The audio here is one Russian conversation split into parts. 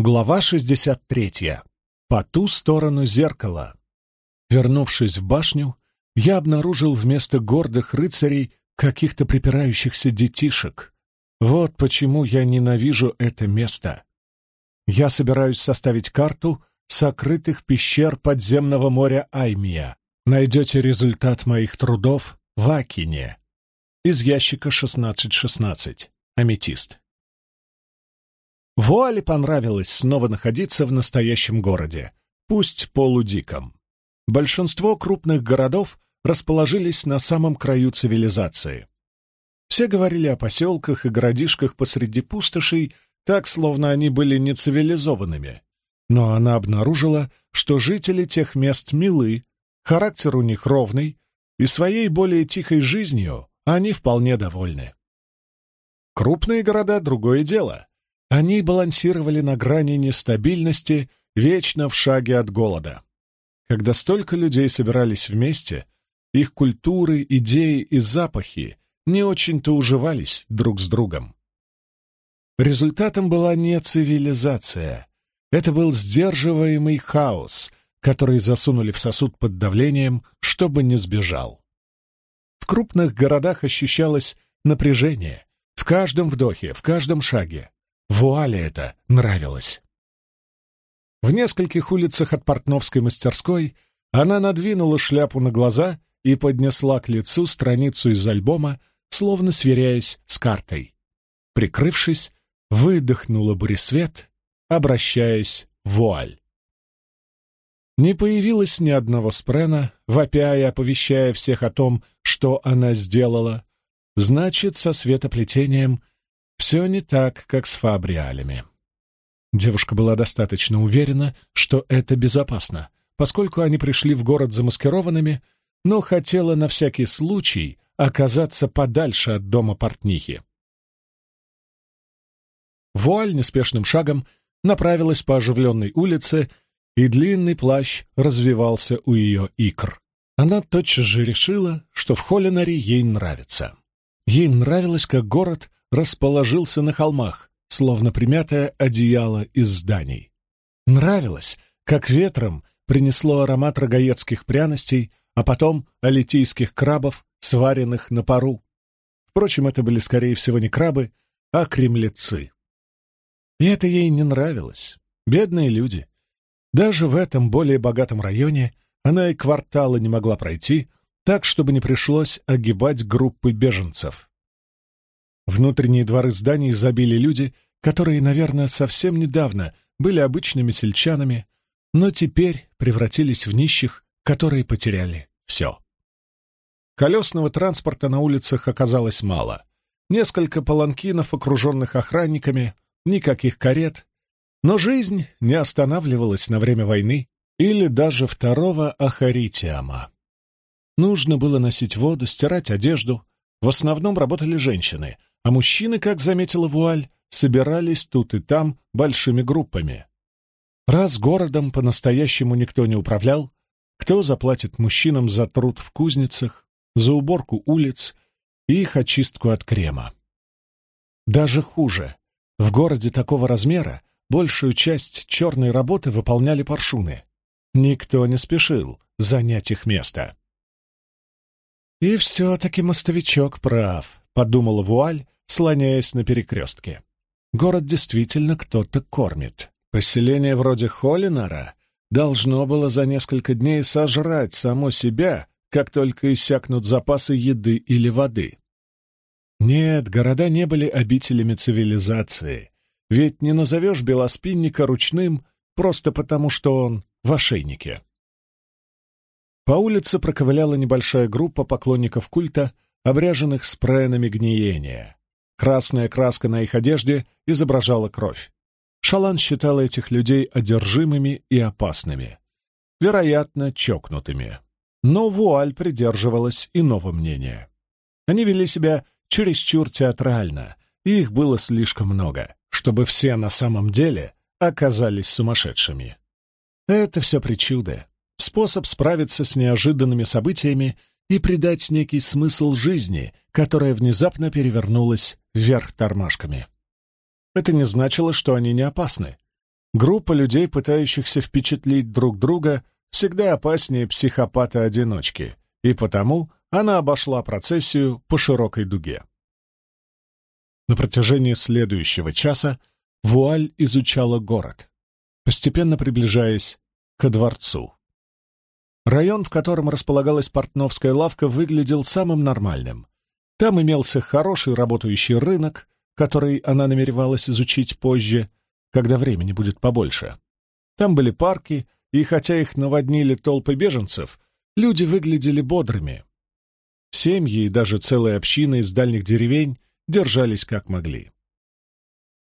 Глава 63. По ту сторону зеркала. Вернувшись в башню, я обнаружил вместо гордых рыцарей каких-то припирающихся детишек. Вот почему я ненавижу это место. Я собираюсь составить карту сокрытых пещер подземного моря Аймия. Найдете результат моих трудов в Акине. Из ящика 1616. Аметист. Вуале понравилось снова находиться в настоящем городе, пусть полудиком. Большинство крупных городов расположились на самом краю цивилизации. Все говорили о поселках и городишках посреди пустошей, так, словно они были нецивилизованными. Но она обнаружила, что жители тех мест милы, характер у них ровный, и своей более тихой жизнью они вполне довольны. Крупные города — другое дело. Они балансировали на грани нестабильности, вечно в шаге от голода. Когда столько людей собирались вместе, их культуры, идеи и запахи не очень-то уживались друг с другом. Результатом была не цивилизация. Это был сдерживаемый хаос, который засунули в сосуд под давлением, чтобы не сбежал. В крупных городах ощущалось напряжение. В каждом вдохе, в каждом шаге. Вуале это нравилось. В нескольких улицах от портновской мастерской она надвинула шляпу на глаза и поднесла к лицу страницу из альбома, словно сверяясь с картой. Прикрывшись, выдохнула буресвет, обращаясь в вуаль. Не появилось ни одного спрена, вопя и оповещая всех о том, что она сделала. Значит, со светоплетением все не так, как с фабриалями. Девушка была достаточно уверена, что это безопасно, поскольку они пришли в город замаскированными, но хотела на всякий случай оказаться подальше от дома портнихи. Вуаль неспешным шагом направилась по оживленной улице, и длинный плащ развивался у ее икр. Она тотчас же решила, что в Холинаре ей нравится. Ей нравилось, как город расположился на холмах, словно примятое одеяло из зданий. Нравилось, как ветром принесло аромат рогаецких пряностей, а потом алитийских крабов, сваренных на пару. Впрочем, это были, скорее всего, не крабы, а кремлецы. И это ей не нравилось. Бедные люди. Даже в этом более богатом районе она и квартала не могла пройти, так, чтобы не пришлось огибать группы беженцев. Внутренние дворы зданий забили люди, которые, наверное, совсем недавно были обычными сельчанами, но теперь превратились в нищих, которые потеряли все. Колесного транспорта на улицах оказалось мало. Несколько паланкинов, окруженных охранниками, никаких карет. Но жизнь не останавливалась на время войны или даже второго Ахаритиама. Нужно было носить воду, стирать одежду. В основном работали женщины, а мужчины, как заметила Вуаль, собирались тут и там большими группами. Раз городом по-настоящему никто не управлял, кто заплатит мужчинам за труд в кузницах, за уборку улиц и их очистку от крема? Даже хуже. В городе такого размера большую часть черной работы выполняли паршуны. Никто не спешил занять их место. И все-таки мостовичок прав подумала Вуаль, слоняясь на перекрестке. Город действительно кто-то кормит. Поселение вроде Холлинара должно было за несколько дней сожрать само себя, как только иссякнут запасы еды или воды. Нет, города не были обителями цивилизации, ведь не назовешь белоспинника ручным просто потому, что он в ошейнике. По улице проковыляла небольшая группа поклонников культа — обряженных спреями гниения. Красная краска на их одежде изображала кровь. Шалан считал этих людей одержимыми и опасными. Вероятно, чокнутыми. Но Вуаль придерживалась иного мнения. Они вели себя чересчур театрально, и их было слишком много, чтобы все на самом деле оказались сумасшедшими. Это все причуды, способ справиться с неожиданными событиями и придать некий смысл жизни, которая внезапно перевернулась вверх тормашками. Это не значило, что они не опасны. Группа людей, пытающихся впечатлить друг друга, всегда опаснее психопата-одиночки, и потому она обошла процессию по широкой дуге. На протяжении следующего часа Вуаль изучала город, постепенно приближаясь ко дворцу. Район, в котором располагалась портновская лавка, выглядел самым нормальным. Там имелся хороший работающий рынок, который она намеревалась изучить позже, когда времени будет побольше. Там были парки, и хотя их наводнили толпы беженцев, люди выглядели бодрыми. Семьи и даже целые общины из дальних деревень держались как могли.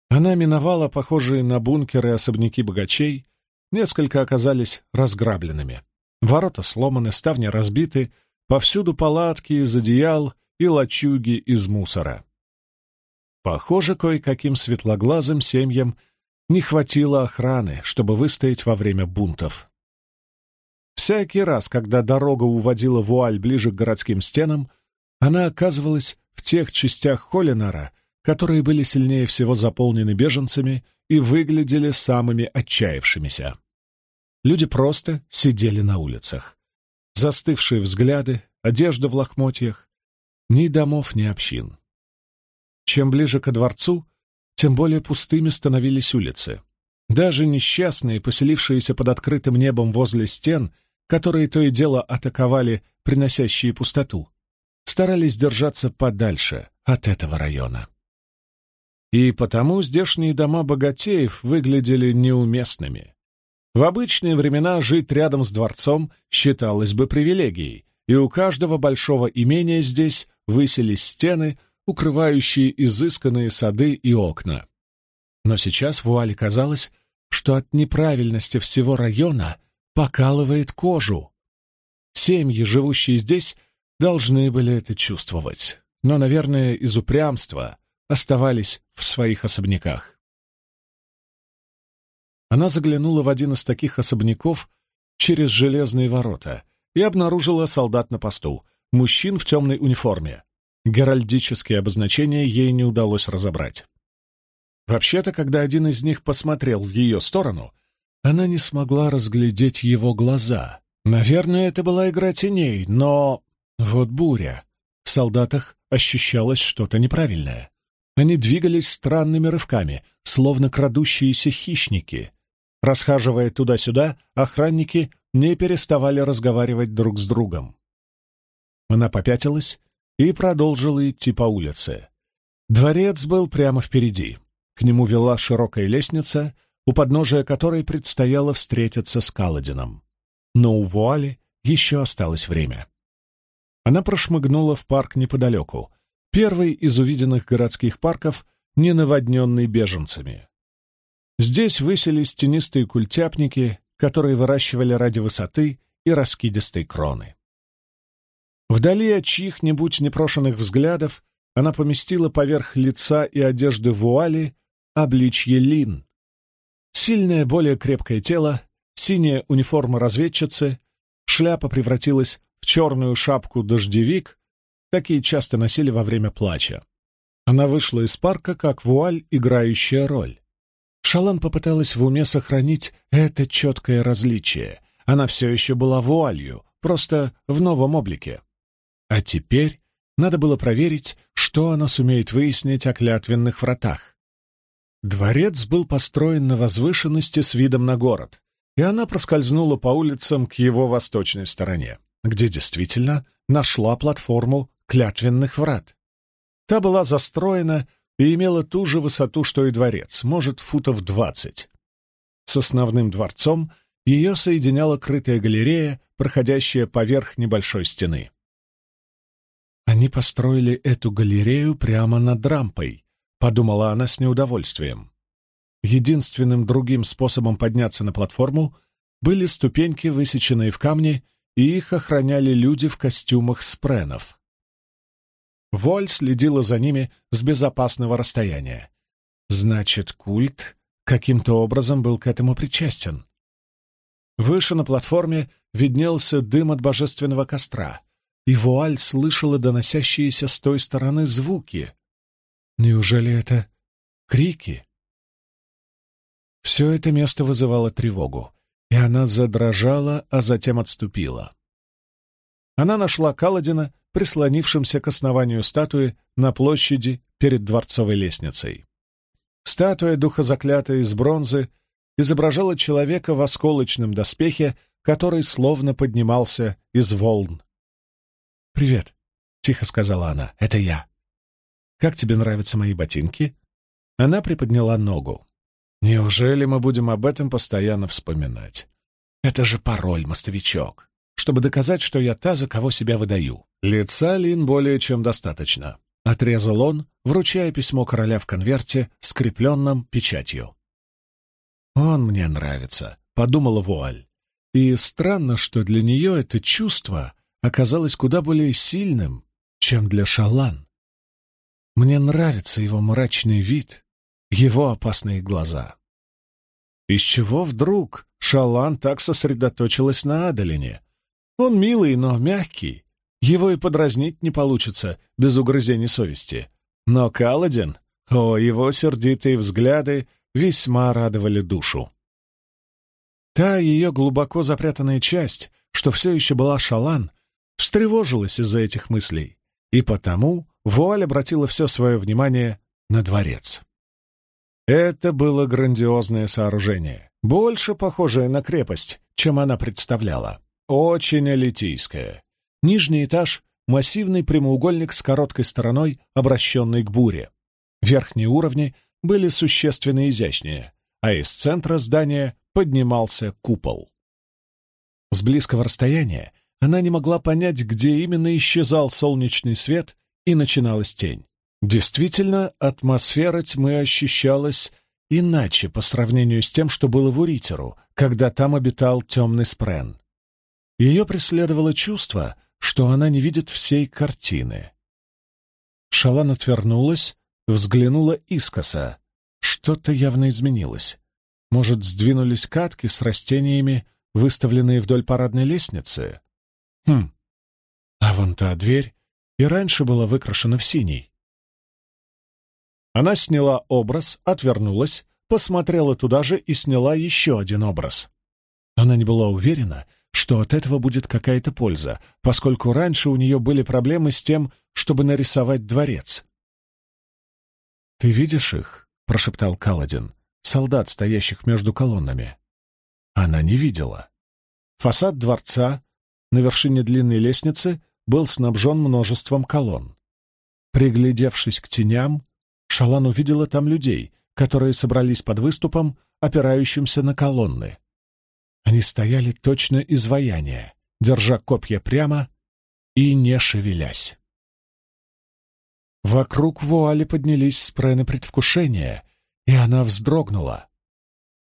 Она миновала похожие на бункеры особняки богачей, несколько оказались разграбленными. Ворота сломаны, ставни разбиты, повсюду палатки из одеял и лачуги из мусора. Похоже, кое-каким светлоглазым семьям не хватило охраны, чтобы выстоять во время бунтов. Всякий раз, когда дорога уводила вуаль ближе к городским стенам, она оказывалась в тех частях Холлинара, которые были сильнее всего заполнены беженцами и выглядели самыми отчаявшимися. Люди просто сидели на улицах. Застывшие взгляды, одежда в лохмотьях, ни домов, ни общин. Чем ближе ко дворцу, тем более пустыми становились улицы. Даже несчастные, поселившиеся под открытым небом возле стен, которые то и дело атаковали приносящие пустоту, старались держаться подальше от этого района. И потому здешние дома богатеев выглядели неуместными. В обычные времена жить рядом с дворцом считалось бы привилегией, и у каждого большого имения здесь высились стены, укрывающие изысканные сады и окна. Но сейчас Вуале казалось, что от неправильности всего района покалывает кожу. Семьи, живущие здесь, должны были это чувствовать, но, наверное, из упрямства оставались в своих особняках. Она заглянула в один из таких особняков через железные ворота и обнаружила солдат на посту, мужчин в темной униформе. Геральдические обозначения ей не удалось разобрать. Вообще-то, когда один из них посмотрел в ее сторону, она не смогла разглядеть его глаза. Наверное, это была игра теней, но... Вот буря. В солдатах ощущалось что-то неправильное. Они двигались странными рывками, словно крадущиеся хищники. Расхаживая туда-сюда, охранники не переставали разговаривать друг с другом. Она попятилась и продолжила идти по улице. Дворец был прямо впереди. К нему вела широкая лестница, у подножия которой предстояло встретиться с Каладином. Но у Вуали еще осталось время. Она прошмыгнула в парк неподалеку, первый из увиденных городских парков, не наводненный беженцами. Здесь высились тенистые культяпники, которые выращивали ради высоты и раскидистой кроны. Вдали от чьих-нибудь непрошенных взглядов она поместила поверх лица и одежды вуали обличье Лин. Сильное, более крепкое тело, синяя униформа разведчицы, шляпа превратилась в черную шапку-дождевик, такие часто носили во время плача. Она вышла из парка как вуаль, играющая роль. Шалан попыталась в уме сохранить это четкое различие. Она все еще была вуалью, просто в новом облике. А теперь надо было проверить, что она сумеет выяснить о клятвенных вратах. Дворец был построен на возвышенности с видом на город, и она проскользнула по улицам к его восточной стороне, где действительно нашла платформу клятвенных врат. Та была застроена и имела ту же высоту, что и дворец, может, футов двадцать. С основным дворцом ее соединяла крытая галерея, проходящая поверх небольшой стены. Они построили эту галерею прямо над рампой, подумала она с неудовольствием. Единственным другим способом подняться на платформу были ступеньки, высеченные в камне, и их охраняли люди в костюмах спренов. Воль следила за ними с безопасного расстояния. Значит, культ каким-то образом был к этому причастен. Выше на платформе виднелся дым от божественного костра, и Вуаль слышала доносящиеся с той стороны звуки. Неужели это крики? Все это место вызывало тревогу, и она задрожала, а затем отступила. Она нашла Каладина, прислонившимся к основанию статуи на площади перед дворцовой лестницей. Статуя духа заклятая из бронзы изображала человека в осколочном доспехе, который словно поднимался из волн. «Привет», — тихо сказала она, — «это я. Как тебе нравятся мои ботинки?» Она приподняла ногу. «Неужели мы будем об этом постоянно вспоминать? Это же пароль, мостовичок, чтобы доказать, что я та, за кого себя выдаю. Лица Лин более чем достаточно», — отрезал он, вручая письмо короля в конверте, скрепленном печатью. «Он мне нравится», — подумала Вуаль. И странно, что для нее это чувство оказалось куда более сильным, чем для Шалан. Мне нравится его мрачный вид, его опасные глаза. Из чего вдруг Шалан так сосредоточилась на Адалине? Он милый, но мягкий. Его и подразнить не получится без угрызений совести. Но Каладин, о, его сердитые взгляды весьма радовали душу. Та ее глубоко запрятанная часть, что все еще была шалан, встревожилась из-за этих мыслей, и потому Вуаль обратила все свое внимание на дворец. Это было грандиозное сооружение, больше похожее на крепость, чем она представляла. Очень элитийское. Нижний этаж — массивный прямоугольник с короткой стороной, обращенной к буре. Верхние уровни были существенно изящнее, а из центра здания поднимался купол. С близкого расстояния она не могла понять, где именно исчезал солнечный свет и начиналась тень. Действительно, атмосфера тьмы ощущалась иначе по сравнению с тем, что было в Уритеру, когда там обитал темный спрен. Ее преследовало чувство, что она не видит всей картины. Шалан отвернулась, взглянула искоса. Что-то явно изменилось. Может, сдвинулись катки с растениями, выставленные вдоль парадной лестницы? Хм. А вон та дверь и раньше была выкрашена в синий. Она сняла образ, отвернулась, посмотрела туда же и сняла еще один образ. Она не была уверена, что от этого будет какая-то польза, поскольку раньше у нее были проблемы с тем, чтобы нарисовать дворец. «Ты видишь их?» — прошептал Каладин солдат, стоящих между колоннами. Она не видела. Фасад дворца на вершине длинной лестницы был снабжен множеством колонн. Приглядевшись к теням, Шалан увидела там людей, которые собрались под выступом, опирающимся на колонны. Они стояли точно изваяния, держа копья прямо и не шевелясь. Вокруг вуали поднялись спрены предвкушения, и она вздрогнула.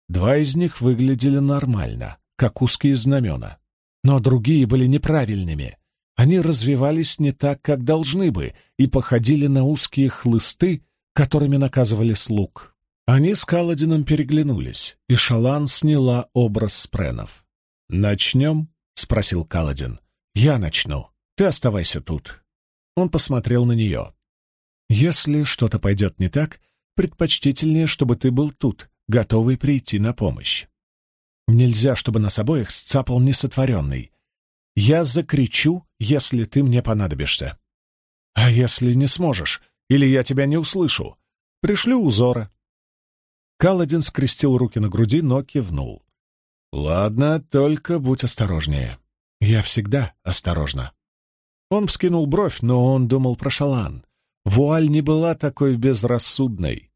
Два из них выглядели нормально, как узкие знамена, но другие были неправильными. Они развивались не так, как должны бы, и походили на узкие хлысты, которыми наказывали слуг. Они с Каладином переглянулись, и Шалан сняла образ спренов. «Начнем?» — спросил Каладин. «Я начну. Ты оставайся тут». Он посмотрел на нее. «Если что-то пойдет не так, предпочтительнее, чтобы ты был тут, готовый прийти на помощь. Нельзя, чтобы нас обоих сцапал несотворенный. Я закричу, если ты мне понадобишься. А если не сможешь, или я тебя не услышу, пришлю узора. Каладин скрестил руки на груди, но кивнул. «Ладно, только будь осторожнее. Я всегда осторожна». Он вскинул бровь, но он думал про шалан. Вуаль не была такой безрассудной.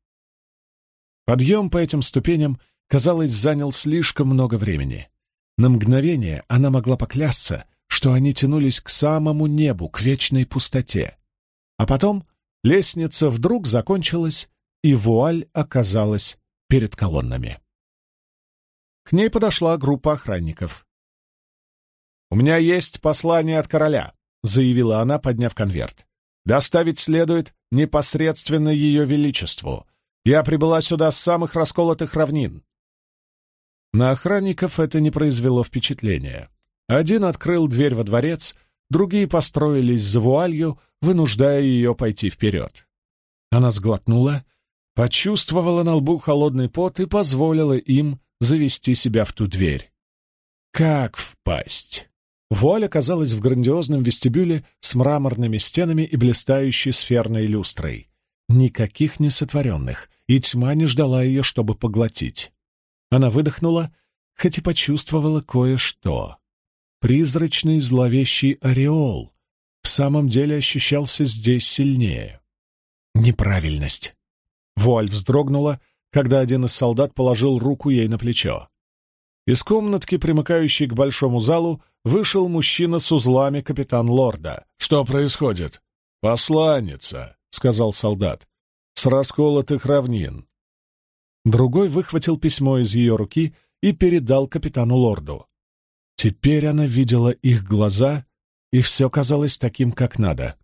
Подъем по этим ступеням, казалось, занял слишком много времени. На мгновение она могла поклясться, что они тянулись к самому небу, к вечной пустоте. А потом лестница вдруг закончилась, и вуаль оказалась перед колоннами. К ней подошла группа охранников. «У меня есть послание от короля», — заявила она, подняв конверт. Доставить следует непосредственно ее величеству. Я прибыла сюда с самых расколотых равнин. На охранников это не произвело впечатления. Один открыл дверь во дворец, другие построились за вуалью, вынуждая ее пойти вперед. Она сглотнула, почувствовала на лбу холодный пот и позволила им завести себя в ту дверь. Как впасть? Вуаль оказалась в грандиозном вестибюле с мраморными стенами и блистающей сферной люстрой. Никаких несотворенных, и тьма не ждала ее, чтобы поглотить. Она выдохнула, хоть и почувствовала кое-что. Призрачный зловещий ореол в самом деле ощущался здесь сильнее. Неправильность. Вуаль вздрогнула, когда один из солдат положил руку ей на плечо. Из комнатки, примыкающей к большому залу, вышел мужчина с узлами капитан Лорда. «Что происходит?» «Посланница», — сказал солдат, — «с расколотых равнин». Другой выхватил письмо из ее руки и передал капитану Лорду. Теперь она видела их глаза, и все казалось таким, как надо.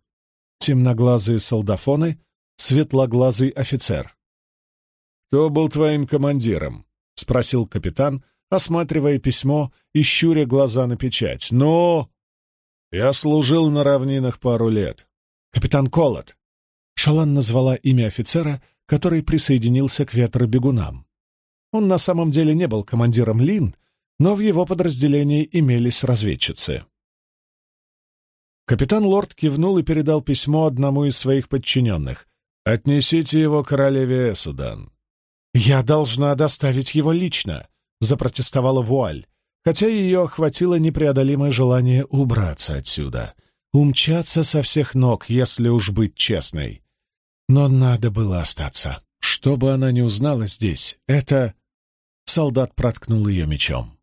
Темноглазые солдафоны, светлоглазый офицер. «Кто был твоим командиром?» — спросил капитан, осматривая письмо и щуря глаза на печать. «Но...» «Я служил на равнинах пару лет». «Капитан Колот». Шалан назвала имя офицера, который присоединился к ветробегунам. Он на самом деле не был командиром Лин, но в его подразделении имелись разведчицы. Капитан Лорд кивнул и передал письмо одному из своих подчиненных. «Отнесите его королеве Эсудан». «Я должна доставить его лично», — запротестовала Вуаль, хотя ее охватило непреодолимое желание убраться отсюда, умчаться со всех ног, если уж быть честной. Но надо было остаться. Что бы она ни узнала здесь, это... Солдат проткнул ее мечом.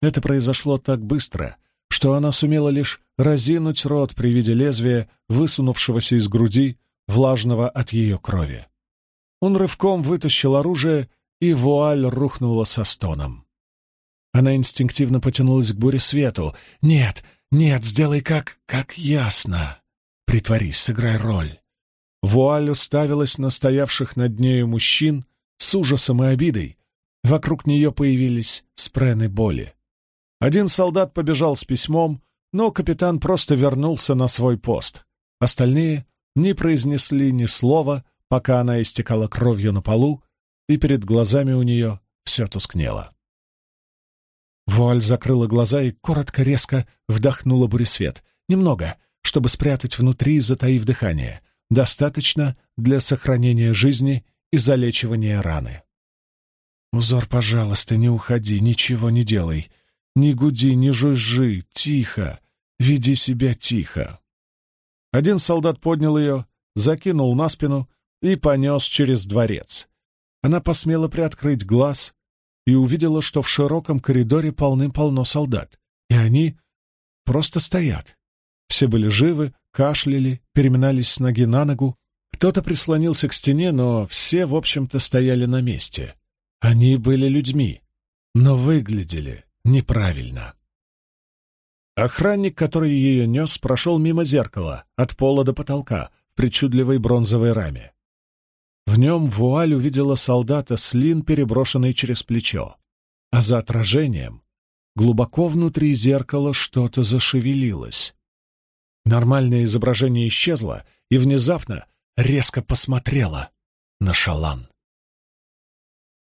Это произошло так быстро, что она сумела лишь разинуть рот при виде лезвия, высунувшегося из груди, влажного от ее крови. Он рывком вытащил оружие, и вуаль рухнула со стоном. Она инстинктивно потянулась к буре свету. «Нет, нет, сделай как... как ясно. Притворись, сыграй роль». Вуаль уставилась на стоявших над нею мужчин с ужасом и обидой. Вокруг нее появились спрены боли. Один солдат побежал с письмом, но капитан просто вернулся на свой пост. Остальные не произнесли ни слова, пока она истекала кровью на полу, и перед глазами у нее все тускнело. Вуаль закрыла глаза и коротко-резко вдохнула буресвет. Немного, чтобы спрятать внутри, затаив дыхание. Достаточно для сохранения жизни и залечивания раны. «Узор, пожалуйста, не уходи, ничего не делай. Не гуди, не жужжи, тихо, веди себя тихо. Один солдат поднял ее, закинул на спину и понес через дворец. Она посмела приоткрыть глаз и увидела, что в широком коридоре полным-полно солдат, и они просто стоят. Все были живы, кашляли, переминались с ноги на ногу. Кто-то прислонился к стене, но все, в общем-то, стояли на месте. Они были людьми, но выглядели неправильно. Охранник, который ее нес, прошел мимо зеркала, от пола до потолка, в причудливой бронзовой раме. В нем вуаль увидела солдата с лин, переброшенный через плечо. А за отражением, глубоко внутри зеркала, что-то зашевелилось. Нормальное изображение исчезло и внезапно резко посмотрело на шалан.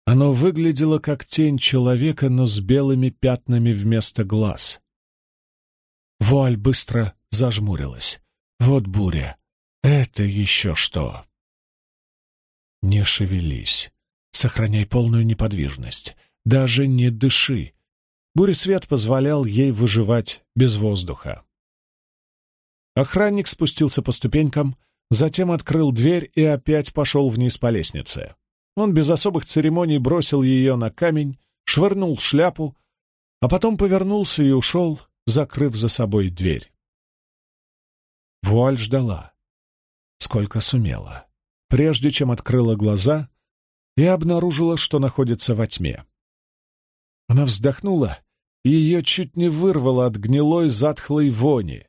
Оно выглядело как тень человека, но с белыми пятнами вместо глаз. Вуаль быстро зажмурилась. Вот буря. Это еще что? Не шевелись. Сохраняй полную неподвижность. Даже не дыши. Буресвет позволял ей выживать без воздуха. Охранник спустился по ступенькам, затем открыл дверь и опять пошел вниз по лестнице. Он без особых церемоний бросил ее на камень, швырнул шляпу, а потом повернулся и ушел, закрыв за собой дверь. Вуаль ждала, сколько сумела, прежде чем открыла глаза и обнаружила, что находится во тьме. Она вздохнула, и ее чуть не вырвало от гнилой затхлой вони.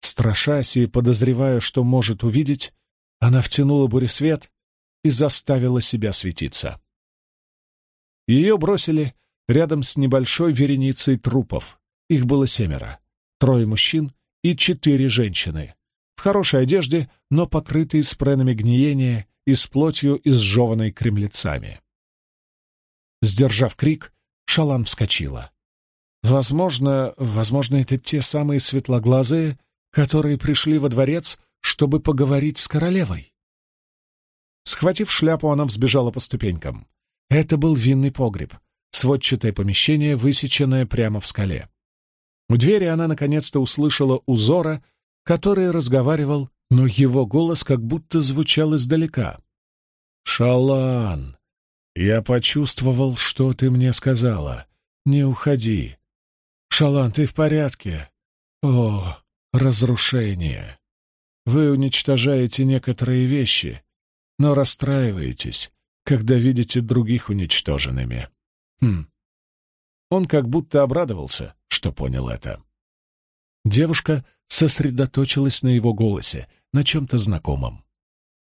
Страшась и подозревая, что может увидеть, она втянула буресвет и заставила себя светиться. Ее бросили рядом с небольшой вереницей трупов. Их было семеро. Трое мужчин и четыре женщины. В хорошей одежде, но покрытые спренами гниения и с плотью, изжеванной кремлецами. Сдержав крик, Шалан вскочила. Возможно, возможно, это те самые светлоглазые, которые пришли во дворец, чтобы поговорить с королевой. Схватив шляпу, она взбежала по ступенькам. Это был винный погреб, сводчатое помещение, высеченное прямо в скале. У двери она наконец-то услышала узора, который разговаривал, но его голос как будто звучал издалека. «Шалан, я почувствовал, что ты мне сказала. Не уходи. Шалан, ты в порядке? О, разрушение! Вы уничтожаете некоторые вещи, но расстраиваетесь, когда видите других уничтоженными. Хм. Он как будто обрадовался, что понял это. Девушка сосредоточилась на его голосе, на чем-то знакомом.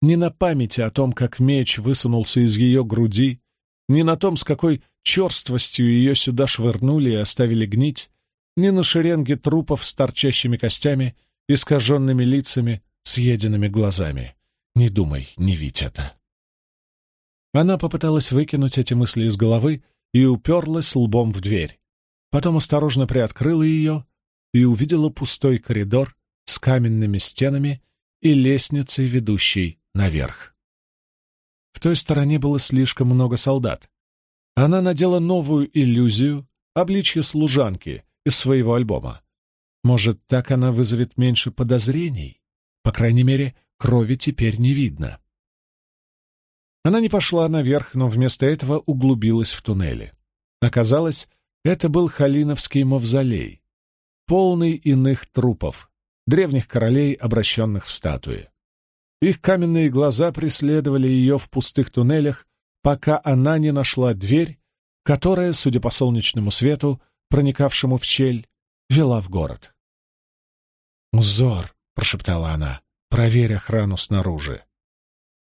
Не на памяти о том, как меч высунулся из ее груди, не на том, с какой черствостью ее сюда швырнули и оставили гнить, не на шеренге трупов с торчащими костями, искаженными лицами, съеденными глазами. Не думай, не видь это. Она попыталась выкинуть эти мысли из головы и уперлась лбом в дверь. Потом осторожно приоткрыла ее и увидела пустой коридор с каменными стенами и лестницей, ведущей наверх. В той стороне было слишком много солдат. Она надела новую иллюзию, обличье служанки из своего альбома. Может, так она вызовет меньше подозрений? По крайней мере, крови теперь не видно. Она не пошла наверх, но вместо этого углубилась в туннели. Оказалось, это был Халиновский мавзолей, полный иных трупов, древних королей, обращенных в статуи. Их каменные глаза преследовали ее в пустых туннелях, пока она не нашла дверь, которая, судя по солнечному свету, проникавшему в щель, вела в город. «Узор!» — прошептала она. Проверь охрану снаружи.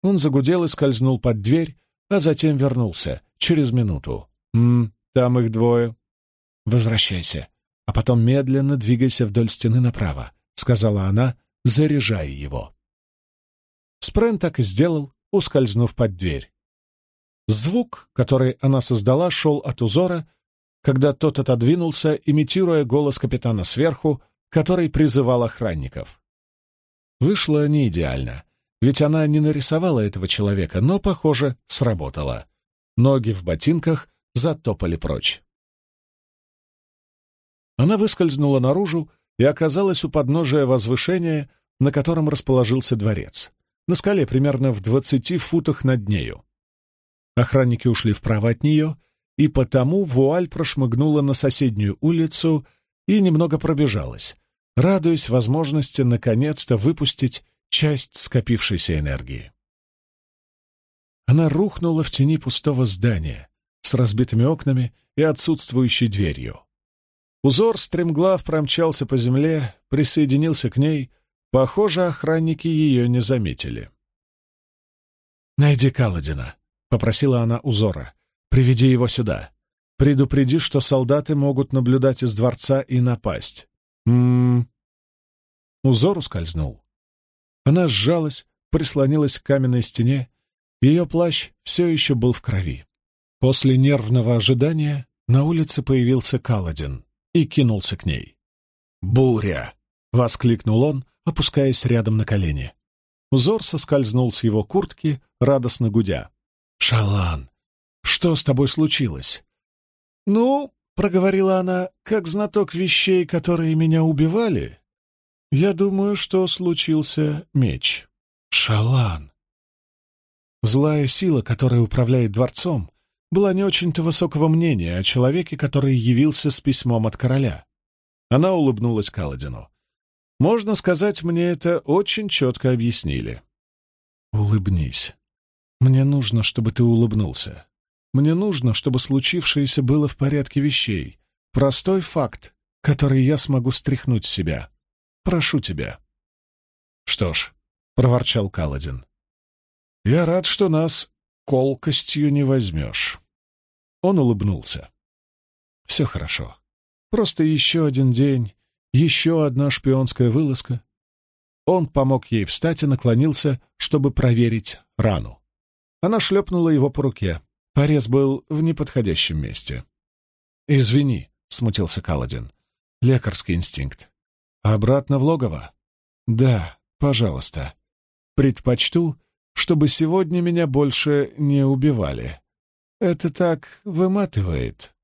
Он загудел и скользнул под дверь, а затем вернулся, через минуту. «М, там их двое». «Возвращайся, а потом медленно двигайся вдоль стены направо», — сказала она, заряжая его. Спрен так и сделал, ускользнув под дверь. Звук, который она создала, шел от узора, когда тот отодвинулся, имитируя голос капитана сверху, который призывал охранников. Вышло не идеально, ведь она не нарисовала этого человека, но, похоже, сработало. Ноги в ботинках затопали прочь. Она выскользнула наружу и оказалась у подножия возвышения, на котором расположился дворец, на скале примерно в двадцати футах над нею. Охранники ушли вправо от нее, и потому вуаль прошмыгнула на соседнюю улицу и немного пробежалась, радуясь возможности наконец-то выпустить часть скопившейся энергии. Она рухнула в тени пустого здания с разбитыми окнами и отсутствующей дверью. Узор стремглав промчался по земле, присоединился к ней. Похоже, охранники ее не заметили. «Найди Каладина», — попросила она узора. «Приведи его сюда. Предупреди, что солдаты могут наблюдать из дворца и напасть. М -м -м. Узор ускользнул. Она сжалась, прислонилась к каменной стене. Ее плащ все еще был в крови. После нервного ожидания на улице появился Каладин и кинулся к ней. «Буря!» — воскликнул он, опускаясь рядом на колени. Узор соскользнул с его куртки, радостно гудя. «Шалан, что с тобой случилось?» «Ну, проговорила она, как знаток вещей, которые меня убивали, я думаю, что случился меч. Шалан. Злая сила, которая управляет дворцом, была не очень-то высокого мнения о человеке, который явился с письмом от короля. Она улыбнулась Каладину. «Можно сказать, мне это очень четко объяснили». «Улыбнись. Мне нужно, чтобы ты улыбнулся. Мне нужно, чтобы случившееся было в порядке вещей. Простой факт, который я смогу стряхнуть с себя. Прошу тебя». «Что ж», — проворчал Каладин, — «я рад, что нас колкостью не возьмешь». Он улыбнулся. «Все хорошо. Просто еще один день, еще одна шпионская вылазка». Он помог ей встать и наклонился, чтобы проверить рану. Она шлепнула его по руке. Порез был в неподходящем месте. «Извини», — смутился Каладин. «Лекарский инстинкт. Обратно в логово?» «Да, пожалуйста. Предпочту, чтобы сегодня меня больше не убивали. Это так выматывает».